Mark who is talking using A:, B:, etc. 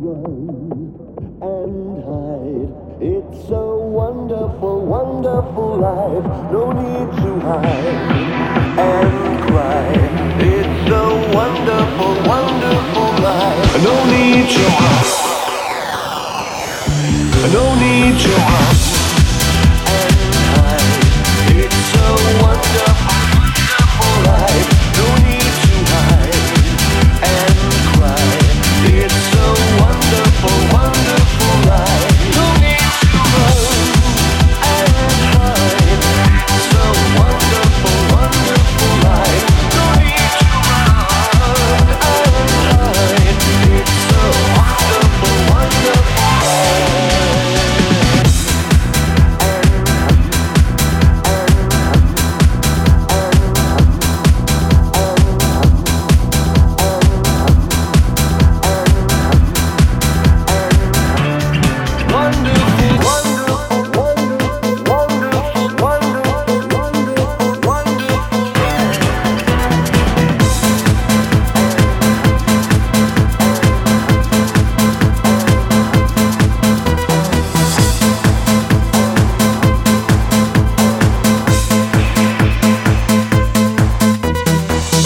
A: run and hide. It's a wonderful, wonderful life. No need to hide and cry. It's a wonderful, wonderful life. No need to hide. No need to hide.